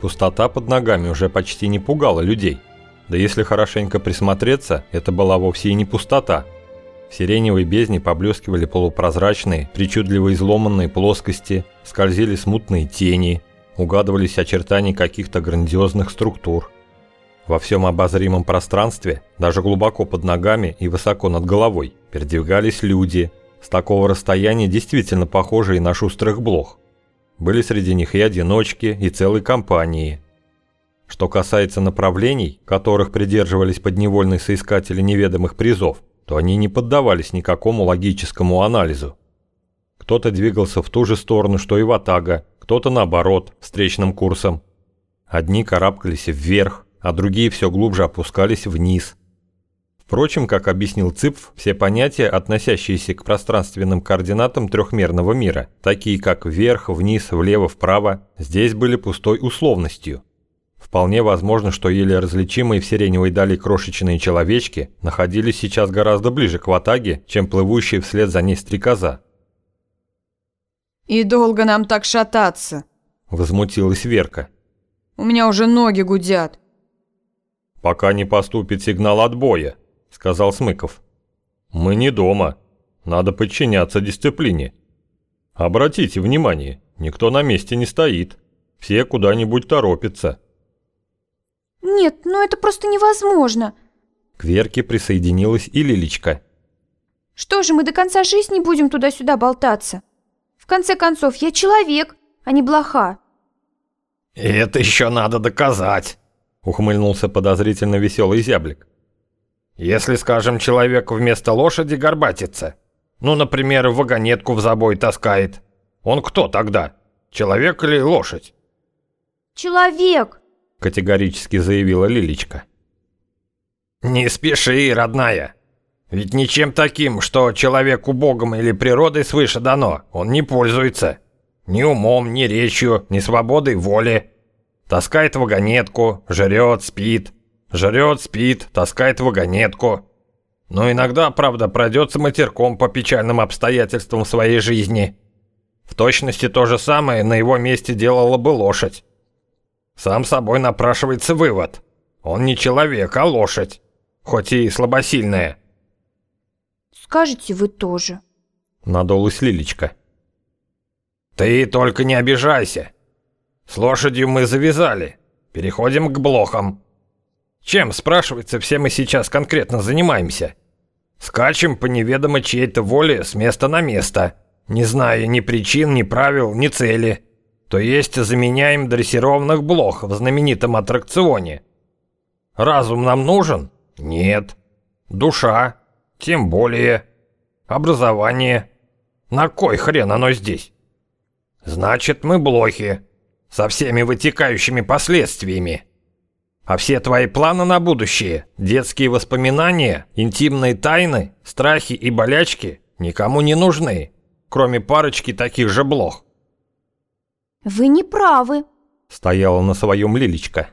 Пустота под ногами уже почти не пугала людей. Да если хорошенько присмотреться, это была вовсе и не пустота. В сиреневой бездне поблескивали полупрозрачные, причудливо изломанные плоскости, скользили смутные тени, угадывались очертания каких-то грандиозных структур. Во всем обозримом пространстве, даже глубоко под ногами и высоко над головой, передвигались люди, с такого расстояния действительно похожие на шустрых блох. Были среди них и одиночки, и целые компании. Что касается направлений, которых придерживались подневольные соискатели неведомых призов, то они не поддавались никакому логическому анализу. Кто-то двигался в ту же сторону, что и Ватага, кто-то наоборот, встречным курсом. Одни карабкались вверх, а другие все глубже опускались вниз – Впрочем, как объяснил Цыпф, все понятия, относящиеся к пространственным координатам трехмерного мира, такие как вверх, вниз, влево, вправо, здесь были пустой условностью. Вполне возможно, что еле различимые в сиреневой дали крошечные человечки находились сейчас гораздо ближе к Ватаге, чем плывущие вслед за ней стрекоза. «И долго нам так шататься?» – возмутилась Верка. «У меня уже ноги гудят». «Пока не поступит сигнал отбоя», – сказал Смыков. «Мы не дома. Надо подчиняться дисциплине. Обратите внимание, никто на месте не стоит. Все куда-нибудь торопятся». «Нет, ну это просто невозможно!» К Верке присоединилась и Лилечка. «Что же, мы до конца жизни будем туда-сюда болтаться? В конце концов, я человек, а не блоха». «Это еще надо доказать», — ухмыльнулся подозрительно веселый зяблик. Если, скажем, человек вместо лошади горбатится, ну, например, вагонетку в забой таскает, он кто тогда? Человек или лошадь? Человек, категорически заявила Лилечка. Не спеши, родная. Ведь ничем таким, что человеку богом или природой свыше дано, он не пользуется. Ни умом, ни речью, ни свободой воли. Таскает вагонетку, жрет, спит – Жрет, спит, таскает вагонетку. Но иногда, правда, пройдется матерком по печальным обстоятельствам своей жизни. В точности то же самое на его месте делала бы лошадь. Сам собой напрашивается вывод. Он не человек, а лошадь. Хоть и слабосильная. Скажите вы тоже. Надулась Лилечка. Ты только не обижайся. С лошадью мы завязали. Переходим к блохам. Чем, спрашивается, все мы сейчас конкретно занимаемся? Скачем по неведомо чьей-то воле с места на место, не зная ни причин, ни правил, ни цели. То есть заменяем дрессированных блох в знаменитом аттракционе. Разум нам нужен? Нет. Душа? Тем более. Образование? На кой хрен оно здесь? Значит, мы блохи. Со всеми вытекающими последствиями. А все твои планы на будущее, детские воспоминания, интимные тайны, страхи и болячки никому не нужны, кроме парочки таких же блох. Вы не правы, стояла на своем Лилечка.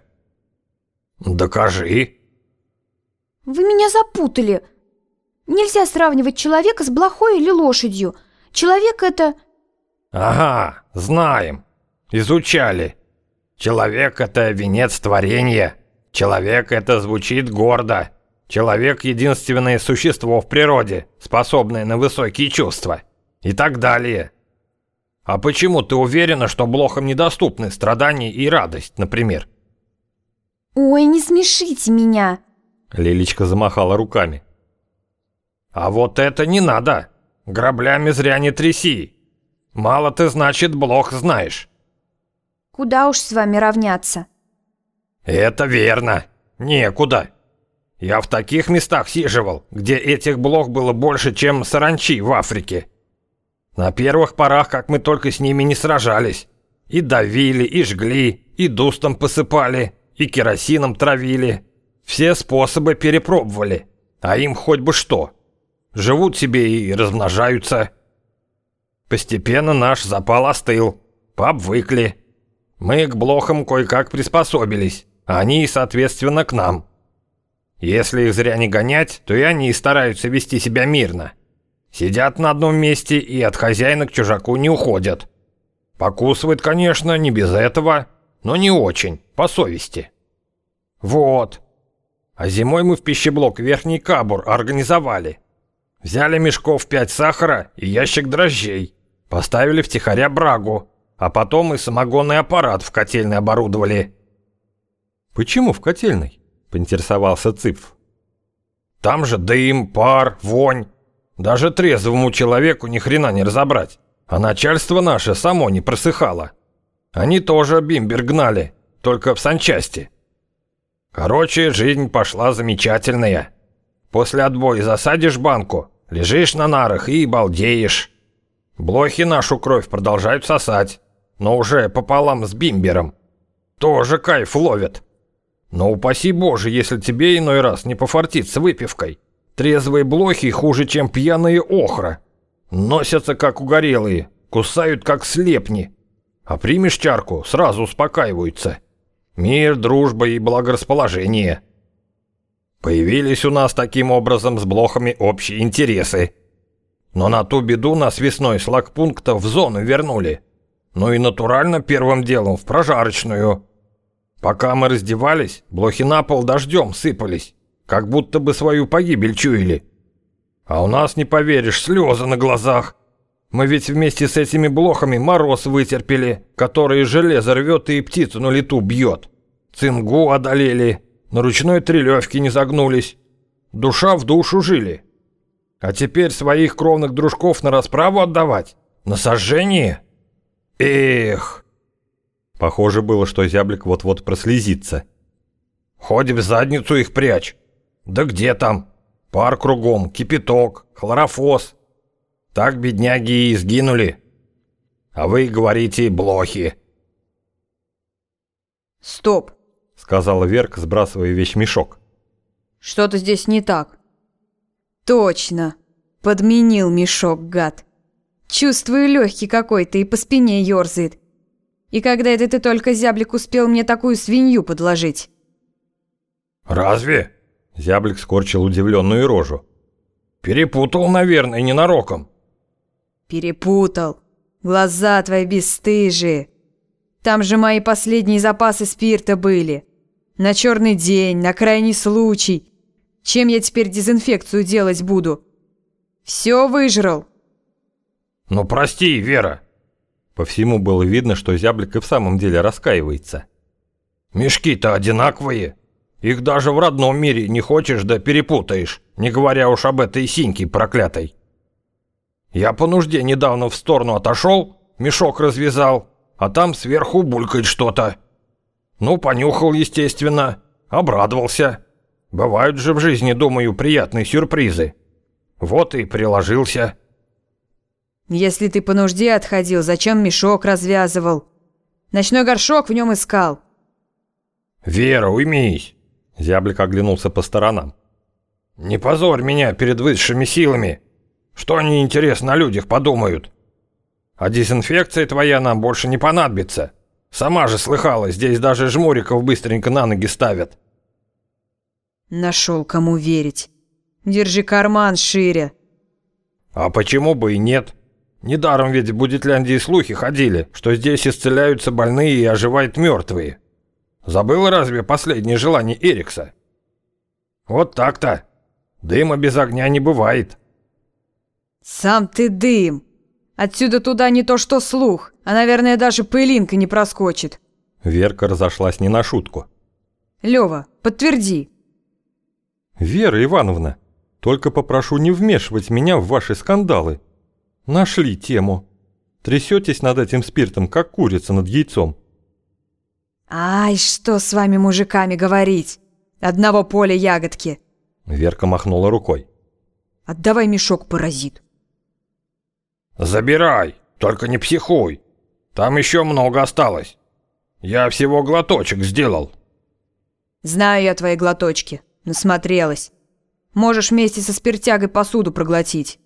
Докажи. Вы меня запутали. Нельзя сравнивать человека с блохой или лошадью. Человек это... Ага, знаем. Изучали. Человек — это венец творения. Человек — это звучит гордо. Человек — единственное существо в природе, способное на высокие чувства. И так далее. А почему ты уверена, что блохам недоступны страдания и радость, например? Ой, не смешите меня. Лилечка замахала руками. А вот это не надо. Граблями зря не тряси. Мало ты, значит, блох знаешь. Куда уж с вами равняться? Это верно. Некуда. Я в таких местах сиживал, где этих блох было больше, чем саранчи в Африке. На первых порах, как мы только с ними не сражались. И давили, и жгли, и дустом посыпали, и керосином травили. Все способы перепробовали. А им хоть бы что. Живут себе и размножаются. Постепенно наш запал остыл. Пообвыкли. Мы к блохам кое-как приспособились, они, соответственно, к нам. Если их зря не гонять, то и они стараются вести себя мирно. Сидят на одном месте и от хозяина к чужаку не уходят. Покусывают, конечно, не без этого, но не очень, по совести. Вот. А зимой мы в пищеблок Верхний Кабур организовали. Взяли мешков пять сахара и ящик дрожжей. Поставили втихаря брагу. А потом и самогонный аппарат в котельной оборудовали. «Почему в котельной?» – поинтересовался Цыпф. «Там же дым, пар, вонь. Даже трезвому человеку ни хрена не разобрать. А начальство наше само не просыхало. Они тоже бимбер гнали, только в санчасти. Короче, жизнь пошла замечательная. После отбоя засадишь банку, лежишь на нарах и балдеешь. Блохи нашу кровь продолжают сосать, но уже пополам с бимбером. Тоже кайф ловят. Но упаси боже, если тебе иной раз не пофартит с выпивкой. Трезвые блохи хуже, чем пьяные охра. Носятся как угорелые, кусают как слепни. А примешь чарку, сразу успокаиваются. Мир, дружба и благорасположение. Появились у нас таким образом с блохами общие интересы. Но на ту беду нас весной с лагпункта в зону вернули. Ну и натурально первым делом в прожарочную. Пока мы раздевались, блохи на пол дождем сыпались, как будто бы свою погибель чуяли. А у нас, не поверишь, слезы на глазах. Мы ведь вместе с этими блохами мороз вытерпели, который железо рвет и птицу на лету бьет. Цингу одолели, на ручной трелевке не загнулись. Душа в душу жили. А теперь своих кровных дружков на расправу отдавать? На сожжение? Эх! Похоже было, что зяблик вот-вот прослезится. Хоть в задницу их прячь. Да где там? Пар кругом, кипяток, хлорофос. Так бедняги и сгинули. А вы говорите блохи. Стоп, сказала Верка, сбрасывая вещмешок. Что-то здесь не так. Точно. Подменил мешок, гад. Чувствую легкий какой-то и по спине ерзает. И когда это ты только, зяблик, успел мне такую свинью подложить? Разве? Зяблик скорчил удивленную рожу. Перепутал, наверное, ненароком. Перепутал. Глаза твои бесстыжие. Там же мои последние запасы спирта были. На черный день, на крайний случай. Чем я теперь дезинфекцию делать буду? Все выжрал. Ну прости, Вера. По всему было видно, что зяблик и в самом деле раскаивается. Мешки-то одинаковые. Их даже в родном мире не хочешь, да перепутаешь, не говоря уж об этой синьке проклятой. Я по нужде недавно в сторону отошел, мешок развязал, а там сверху булькает что-то. Ну, понюхал, естественно, обрадовался. Бывают же в жизни, думаю, приятные сюрпризы. Вот и приложился. Если ты по нужде отходил, зачем мешок развязывал? Ночной горшок в нем искал. Вера, уймись. Зяблик оглянулся по сторонам. «Не позорь меня перед высшими силами. Что они, интересно, о людях подумают? А дезинфекция твоя нам больше не понадобится. Сама же слыхала, здесь даже жмуриков быстренько на ноги ставят». Нашел кому верить. Держи карман шире. А почему бы и нет? Недаром ведь в Будетляндии слухи ходили, что здесь исцеляются больные и оживают мертвые. Забыл разве последнее желание Эрикса? Вот так-то. Дыма без огня не бывает. Сам ты дым. Отсюда туда не то что слух, а, наверное, даже пылинка не проскочит. Верка разошлась не на шутку. Лёва, подтверди. Вера Ивановна, только попрошу не вмешивать меня в ваши скандалы. Нашли тему. Трясетесь над этим спиртом, как курица над яйцом. «Ай, что с вами, мужиками, говорить? Одного поля ягодки!» Верка махнула рукой. «Отдавай мешок, паразит!» «Забирай, только не психуй. Там еще много осталось. Я всего глоточек сделал». «Знаю я твои глоточки. Насмотрелась. Можешь вместе со спиртягой посуду проглотить».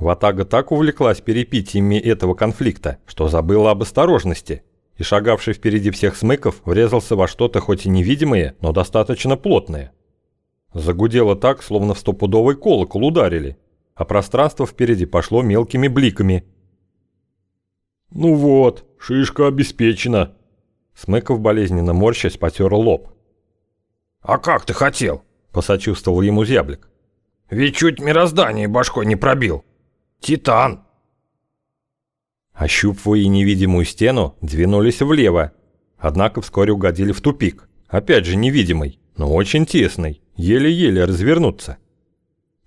Ватага так увлеклась перепитиями этого конфликта, что забыла об осторожности – и шагавший впереди всех смыков врезался во что-то хоть и невидимое, но достаточно плотное. Загудело так, словно в стопудовый колокол ударили, а пространство впереди пошло мелкими бликами. «Ну вот, шишка обеспечена», Смыков болезненно морщась потер лоб. «А как ты хотел?» – посочувствовал ему зяблик. «Ведь чуть мироздание башкой не пробил. Титан!» Ощупывая невидимую стену, двинулись влево, однако вскоре угодили в тупик. Опять же невидимый, но очень тесный, еле-еле развернуться.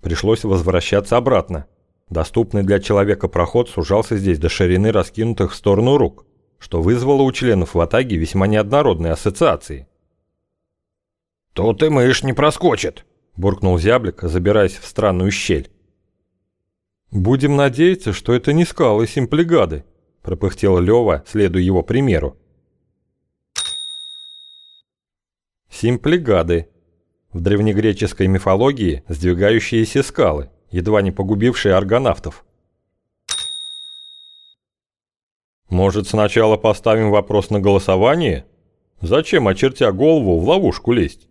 Пришлось возвращаться обратно. Доступный для человека проход сужался здесь до ширины раскинутых в сторону рук, что вызвало у членов в Атаге весьма неоднородные ассоциации. «Тут и мышь не проскочит», – буркнул зяблик, забираясь в странную щель. «Будем надеяться, что это не скалы симплигады», – пропыхтел Лёва, следуя его примеру. Симплигады. В древнегреческой мифологии сдвигающиеся скалы, едва не погубившие аргонавтов. Может, сначала поставим вопрос на голосование? Зачем, очертя голову, в ловушку лезть?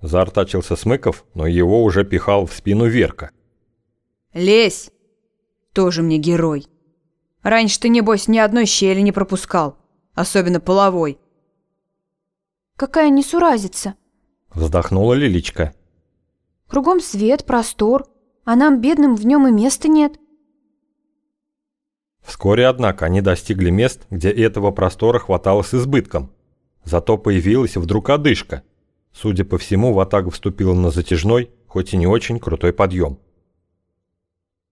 Заортачился Смыков, но его уже пихал в спину Верка. Лезь! Тоже мне герой. Раньше ты, небось, ни одной щели не пропускал, особенно половой. Какая несуразица. Вздохнула Лиличка. Кругом свет, простор, а нам, бедным, в нем и места нет. Вскоре, однако, они достигли мест, где этого простора хватало с избытком. Зато появилась вдруг одышка. Судя по всему, Ватага вступила на затяжной, хоть и не очень крутой подъем.